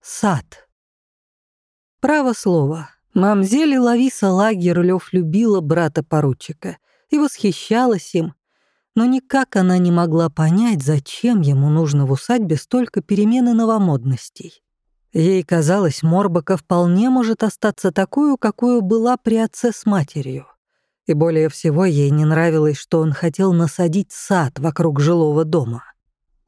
Сад. Право слово. Мамзели Лависа Лагерлёв любила брата-поручика и восхищалась им, но никак она не могла понять, зачем ему нужно в усадьбе столько перемены новомодностей. Ей казалось, Морбака вполне может остаться такую, какую была при отце с матерью. И более всего ей не нравилось, что он хотел насадить сад вокруг жилого дома.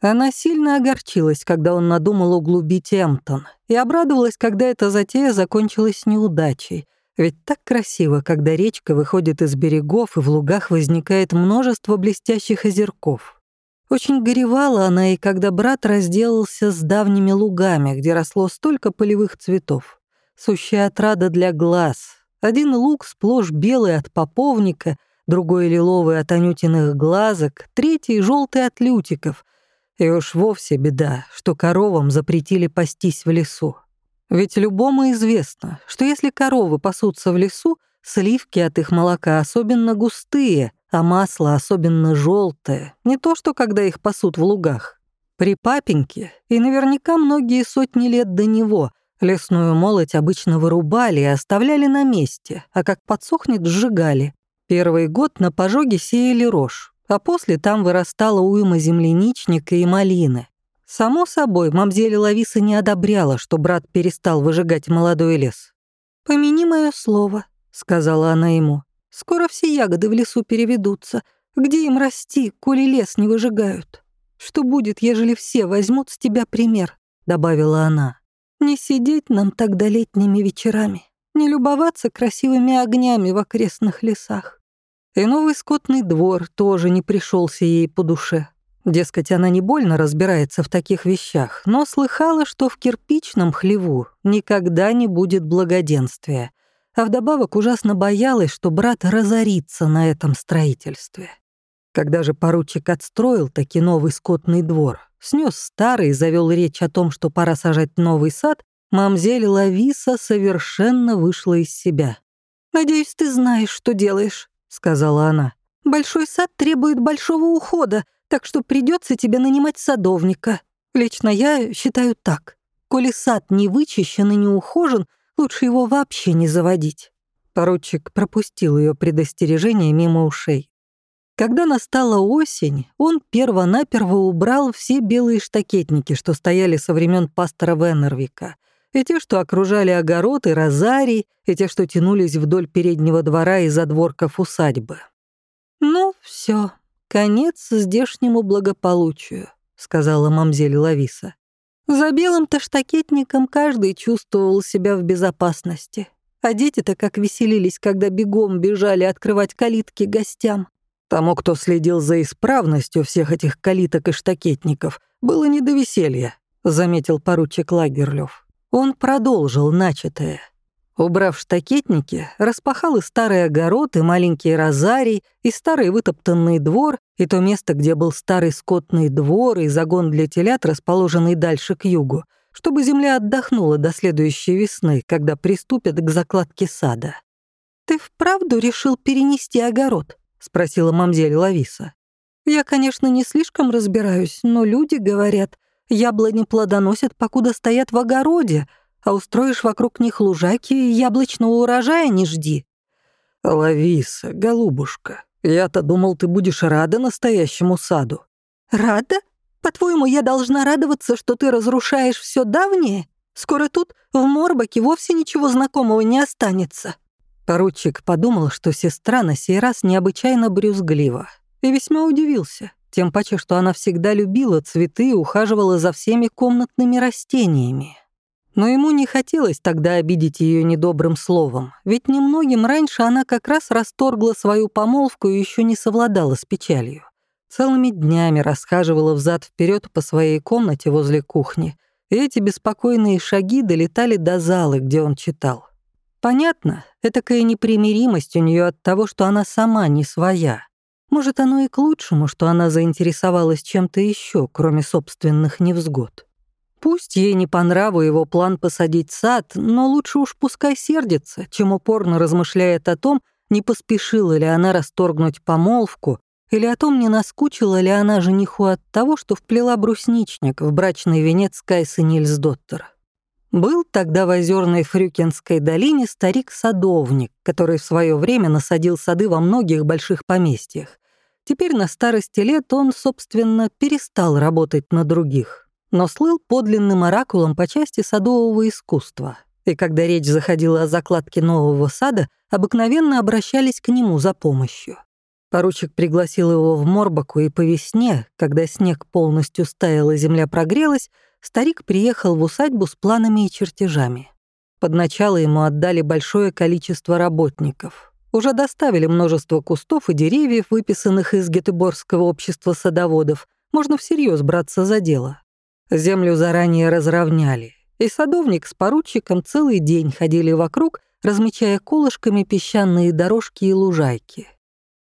Она сильно огорчилась, когда он надумал углубить Эмптон, и обрадовалась, когда эта затея закончилась неудачей. Ведь так красиво, когда речка выходит из берегов, и в лугах возникает множество блестящих озерков. Очень горевала она и когда брат разделался с давними лугами, где росло столько полевых цветов. Сущая отрада для глаз. Один луг сплошь белый от поповника, другой лиловый от анютиных глазок, третий — желтый от лютиков. И уж вовсе беда, что коровам запретили пастись в лесу. Ведь любому известно, что если коровы пасутся в лесу, сливки от их молока особенно густые — а масло особенно желтое, не то что когда их пасут в лугах. При папеньке, и наверняка многие сотни лет до него, лесную молоть обычно вырубали и оставляли на месте, а как подсохнет, сжигали. Первый год на пожоге сеяли рожь, а после там вырастала уйма земляничника и малины. Само собой, мамзель Лависа не одобряла, что брат перестал выжигать молодой лес. «Помяни мое слово», — сказала она ему. Скоро все ягоды в лесу переведутся. Где им расти, коли лес не выжигают? Что будет, ежели все возьмут с тебя пример?» — добавила она. «Не сидеть нам тогда летними вечерами, не любоваться красивыми огнями в окрестных лесах». И новый скотный двор тоже не пришелся ей по душе. Дескать, она не больно разбирается в таких вещах, но слыхала, что в кирпичном хлеву никогда не будет благоденствия, а вдобавок ужасно боялась, что брат разорится на этом строительстве. Когда же поручик отстроил таки новый скотный двор, снес старый и завел речь о том, что пора сажать новый сад, мамзель Лависа совершенно вышла из себя. «Надеюсь, ты знаешь, что делаешь», — сказала она. «Большой сад требует большого ухода, так что придется тебе нанимать садовника. Лично я считаю так. Коли сад не вычищен и не ухожен, Лучше его вообще не заводить. Поручик пропустил ее предостережение мимо ушей. Когда настала осень, он перво-наперво убрал все белые штакетники, что стояли со времен пастора Веннервика, и те, что окружали огород и розарий, и те, что тянулись вдоль переднего двора и задворков усадьбы. «Ну, все, конец здешнему благополучию», — сказала мамзель Лависа. За белым-то штакетником каждый чувствовал себя в безопасности. А дети-то как веселились, когда бегом бежали открывать калитки гостям. Тому, кто следил за исправностью всех этих калиток и штакетников, было не до веселья, заметил поручик Лагерлёв. Он продолжил начатое. Убрав штакетники, распахал и старый огород, и маленький розарий, и старый вытоптанный двор, и то место, где был старый скотный двор, и загон для телят, расположенный дальше к югу, чтобы земля отдохнула до следующей весны, когда приступят к закладке сада. «Ты вправду решил перенести огород?» — спросила мамзель Лависа. «Я, конечно, не слишком разбираюсь, но люди говорят, яблони плодоносят, покуда стоят в огороде, а устроишь вокруг них лужаки, яблочного урожая не жди». «Лависа, голубушка, я-то думал, ты будешь рада настоящему саду». «Рада? По-твоему, я должна радоваться, что ты разрушаешь все давнее? Скоро тут, в Морбаке, вовсе ничего знакомого не останется». Поручик подумал, что сестра на сей раз необычайно брюзглива, и весьма удивился, тем паче, что она всегда любила цветы и ухаживала за всеми комнатными растениями. Но ему не хотелось тогда обидеть ее недобрым словом, ведь немногим раньше она как раз расторгла свою помолвку и еще не совладала с печалью. Целыми днями расхаживала взад вперед по своей комнате возле кухни, и эти беспокойные шаги долетали до залы, где он читал. Понятно, этакая непримиримость у нее от того, что она сама не своя. Может, оно и к лучшему, что она заинтересовалась чем-то еще, кроме собственных невзгод. Пусть ей не по нраву его план посадить сад, но лучше уж пускай сердится, чем упорно размышляет о том, не поспешила ли она расторгнуть помолвку, или о том, не наскучила ли она жениху от того, что вплела брусничник в брачный венец Кайсы Нильсдоттер. Был тогда в озерной Фрюкинской долине старик-садовник, который в свое время насадил сады во многих больших поместьях. Теперь на старости лет он, собственно, перестал работать на других, но слыл подлинным оракулом по части садового искусства. И когда речь заходила о закладке нового сада, обыкновенно обращались к нему за помощью. Поручик пригласил его в Морбаку, и по весне, когда снег полностью стаял и земля прогрелась, старик приехал в усадьбу с планами и чертежами. Под начало ему отдали большое количество работников. Уже доставили множество кустов и деревьев, выписанных из Гетеборгского общества садоводов. Можно всерьез браться за дело. Землю заранее разровняли, и садовник с поручиком целый день ходили вокруг, размечая колышками песчаные дорожки и лужайки.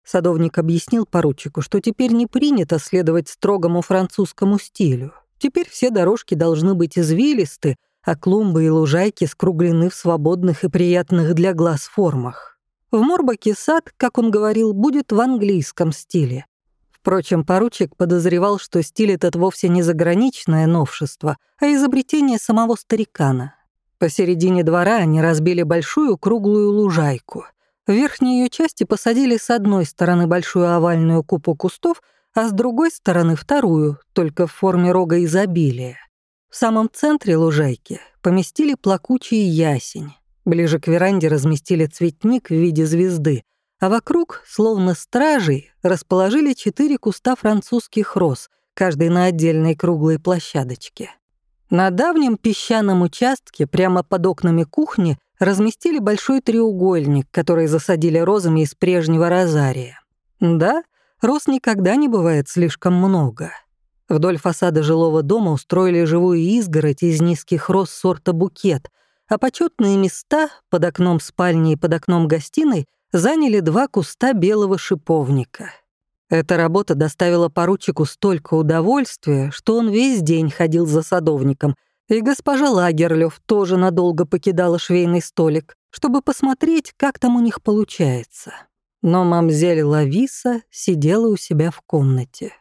Садовник объяснил поручику, что теперь не принято следовать строгому французскому стилю. Теперь все дорожки должны быть извилисты, а клумбы и лужайки скруглены в свободных и приятных для глаз формах. В Морбаке сад, как он говорил, будет в английском стиле. Впрочем, поручик подозревал, что стиль этот вовсе не заграничное новшество, а изобретение самого старикана. Посередине двора они разбили большую круглую лужайку. В верхней ее части посадили с одной стороны большую овальную купу кустов — а с другой стороны вторую, только в форме рога изобилия. В самом центре лужайки поместили плакучий ясень. Ближе к веранде разместили цветник в виде звезды, а вокруг, словно стражей, расположили четыре куста французских роз, каждый на отдельной круглой площадочке. На давнем песчаном участке, прямо под окнами кухни, разместили большой треугольник, который засадили розами из прежнего розария. Да, роз никогда не бывает слишком много. Вдоль фасада жилого дома устроили живую изгородь из низких роз сорта букет, а почетные места под окном спальни и под окном гостиной заняли два куста белого шиповника. Эта работа доставила поручику столько удовольствия, что он весь день ходил за садовником, и госпожа Лагерлёв тоже надолго покидала швейный столик, чтобы посмотреть, как там у них получается. Но мамзель Лависа сидела у себя в комнате.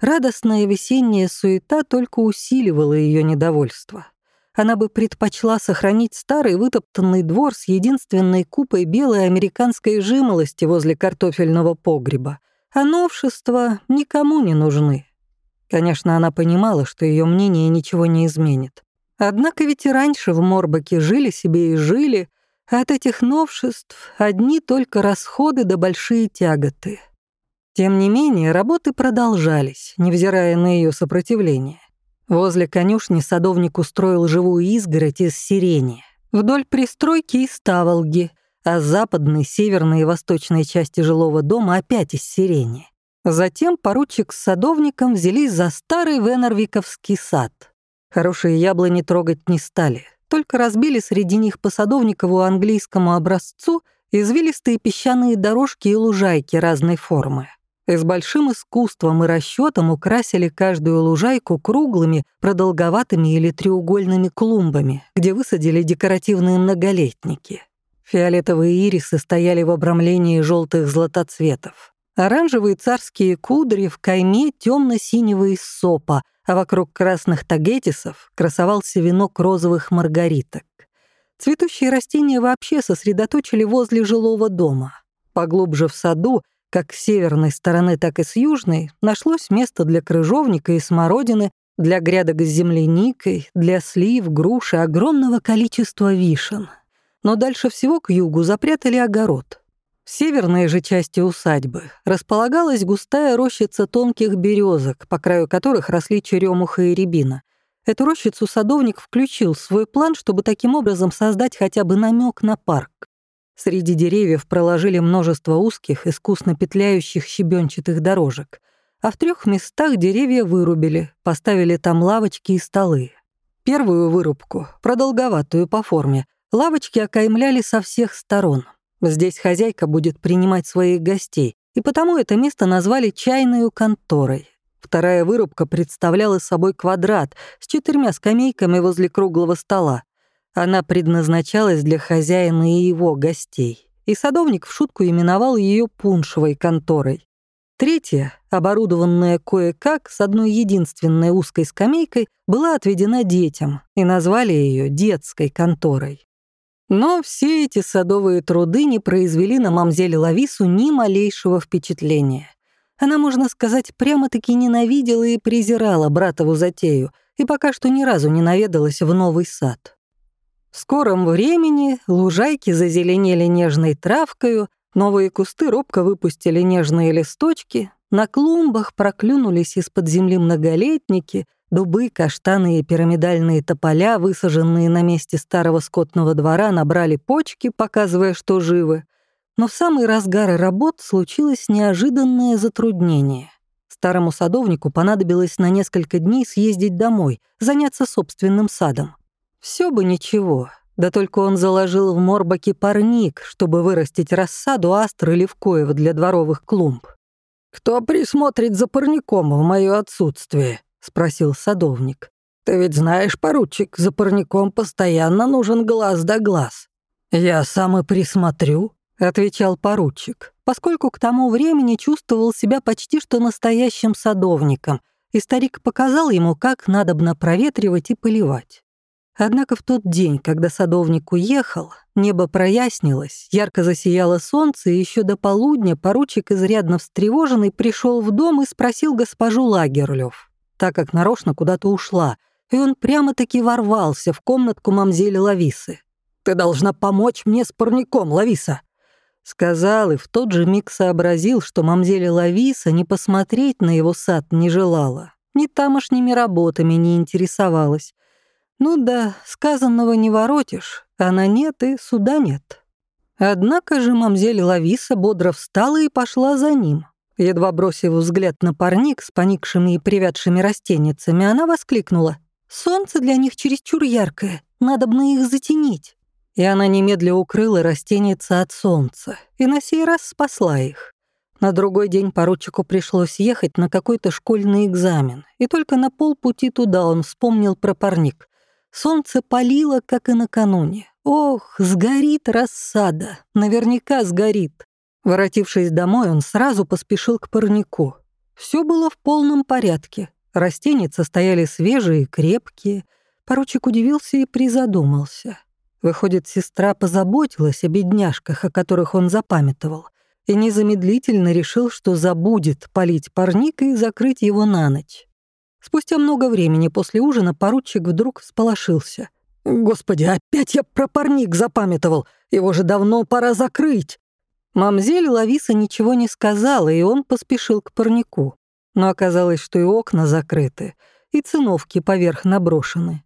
Радостная весенняя суета только усиливала ее недовольство. Она бы предпочла сохранить старый вытоптанный двор с единственной купой белой американской жимолости возле картофельного погреба, а новшества никому не нужны. Конечно, она понимала, что ее мнение ничего не изменит. Однако ведь и раньше в Морбаке жили себе и жили — от этих новшеств одни только расходы да большие тяготы. Тем не менее, работы продолжались, невзирая на ее сопротивление. Возле конюшни садовник устроил живую изгородь из сирени. Вдоль пристройки и ставолги, а с западной, северной и восточной части жилого дома опять из сирени. Затем поручик с садовником взялись за старый Венервиковский сад. Хорошие яблони трогать не стали — только разбили среди них по садовникову английскому образцу извилистые песчаные дорожки и лужайки разной формы. И с большим искусством и расчетом украсили каждую лужайку круглыми, продолговатыми или треугольными клумбами, где высадили декоративные многолетники. Фиолетовые ирисы стояли в обрамлении желтых златоцветов. Оранжевые царские кудри в кайме темно-синего иссопа, а вокруг красных тагетисов красовался венок розовых маргариток. Цветущие растения вообще сосредоточили возле жилого дома. Поглубже в саду, как с северной стороны, так и с южной, нашлось место для крыжовника и смородины, для грядок с земляникой, для слив, груши, огромного количества вишен. Но дальше всего к югу запрятали огород. В северной же части усадьбы располагалась густая рощица тонких березок, по краю которых росли черемуха и рябина. Эту рощицу садовник включил в свой план, чтобы таким образом создать хотя бы намек на парк. Среди деревьев проложили множество узких, искусно петляющих щебенчатых дорожек, а в трех местах деревья вырубили, поставили там лавочки и столы. Первую вырубку, продолговатую по форме, лавочки окаймляли со всех сторон — Здесь хозяйка будет принимать своих гостей, и потому это место назвали чайной конторой. Вторая вырубка представляла собой квадрат с четырьмя скамейками возле круглого стола. Она предназначалась для хозяина и его гостей, и садовник в шутку именовал ее пуншевой конторой. Третья, оборудованная кое-как с одной единственной узкой скамейкой, была отведена детям, и назвали ее детской конторой. Но все эти садовые труды не произвели на мамзеле Лавису ни малейшего впечатления. Она, можно сказать, прямо-таки ненавидела и презирала братову затею, и пока что ни разу не наведалась в новый сад. В скором времени лужайки зазеленели нежной травкою, Новые кусты робко выпустили нежные листочки, на клумбах проклюнулись из-под земли многолетники, дубы, каштаны и пирамидальные тополя, высаженные на месте старого скотного двора, набрали почки, показывая, что живы. Но в самый разгар работ случилось неожиданное затруднение. Старому садовнику понадобилось на несколько дней съездить домой, заняться собственным садом. Все бы ничего, да только он заложил в Морбаке парник, чтобы вырастить рассаду астры левкоев для дворовых клумб. «Кто присмотрит за парником в моё отсутствие?» — спросил садовник. «Ты ведь знаешь, поручик, за парником постоянно нужен глаз да глаз». «Я сам и присмотрю», — отвечал поручик, поскольку к тому времени чувствовал себя почти что настоящим садовником, и старик показал ему, как надобно проветривать и поливать. Однако в тот день, когда садовник уехал, небо прояснилось, ярко засияло солнце, и еще до полудня поручик, изрядно встревоженный, пришел в дом и спросил госпожу Лагерлёв, так как нарочно куда-то ушла, и он прямо-таки ворвался в комнатку мамзели Лависы. «Ты должна помочь мне с парником, Лависа!» Сказал и в тот же миг сообразил, что мамзеля Лависа не посмотреть на его сад не желала, ни тамошними работами не интересовалась, ну да, сказанного не воротишь, а на нет и суда нет. Однако же мамзель Лависа бодро встала и пошла за ним. Едва бросив взгляд на парник с поникшими и привядшими растенницами, она воскликнула. «Солнце для них чересчур яркое, надо бы их затенить». И она немедля укрыла растеница от солнца и на сей раз спасла их. На другой день поручику пришлось ехать на какой-то школьный экзамен, и только на полпути туда он вспомнил про парник. Солнце палило, как и накануне. Ох, сгорит рассада, наверняка сгорит. Воротившись домой, он сразу поспешил к парнику. Все было в полном порядке. Растеницы стояли свежие крепкие. Поручик удивился и призадумался. Выходит, сестра позаботилась о бедняжках, о которых он запамятовал, и незамедлительно решил, что забудет полить парник и закрыть его на ночь. Спустя много времени после ужина поручик вдруг всполошился. «Господи, опять я про парник запамятовал! Его же давно пора закрыть!» Мамзель Лависа ничего не сказала, и он поспешил к парнику. Но оказалось, что и окна закрыты, и циновки поверх наброшены.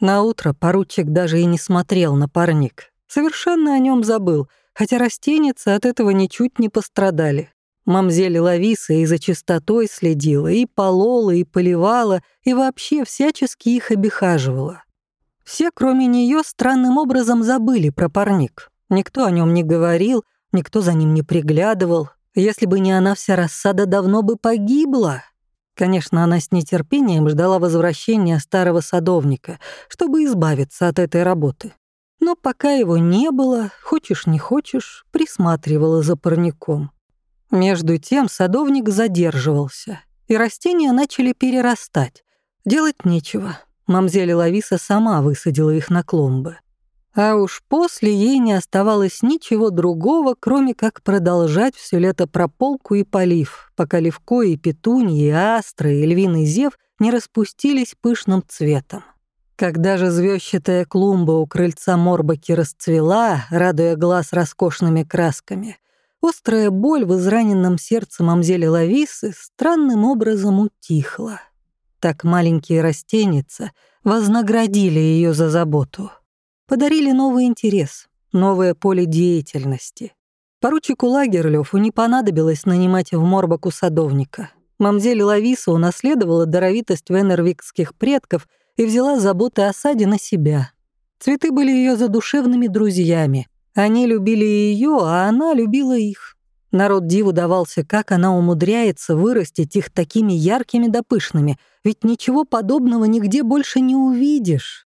На утро поручик даже и не смотрел на парник. Совершенно о нем забыл, хотя растеницы от этого ничуть не пострадали. Мамзель Лависа и за чистотой следила, и полола, и поливала, и вообще всячески их обихаживала. Все, кроме нее, странным образом забыли про парник. Никто о нем не говорил, никто за ним не приглядывал. Если бы не она, вся рассада давно бы погибла. Конечно, она с нетерпением ждала возвращения старого садовника, чтобы избавиться от этой работы. Но пока его не было, хочешь не хочешь, присматривала за парником. Между тем садовник задерживался, и растения начали перерастать. Делать нечего. Мамзель Лависа сама высадила их на клумбы. А уж после ей не оставалось ничего другого, кроме как продолжать все лето прополку и полив, пока левко и петуньи, и астры, и львиный зев не распустились пышным цветом. Когда же звездчатая клумба у крыльца Морбаки расцвела, радуя глаз роскошными красками, Острая боль в израненном сердце мамзели Лависы странным образом утихла. Так маленькие растеница вознаградили ее за заботу. Подарили новый интерес, новое поле деятельности. Поручику Лагерлёфу не понадобилось нанимать в Морбаку садовника. Мамзель Лависа унаследовала даровитость венервикских предков и взяла заботы о саде на себя. Цветы были ее задушевными друзьями, они любили ее, а она любила их. Народ диву давался, как она умудряется вырастить их такими яркими да пышными, ведь ничего подобного нигде больше не увидишь.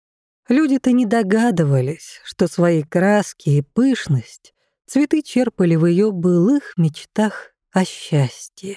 Люди-то не догадывались, что свои краски и пышность цветы черпали в ее былых мечтах о счастье.